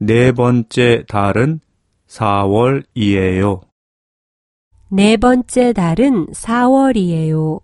네 번째 달은 4월이에요. 네 번째 달은 4월이에요.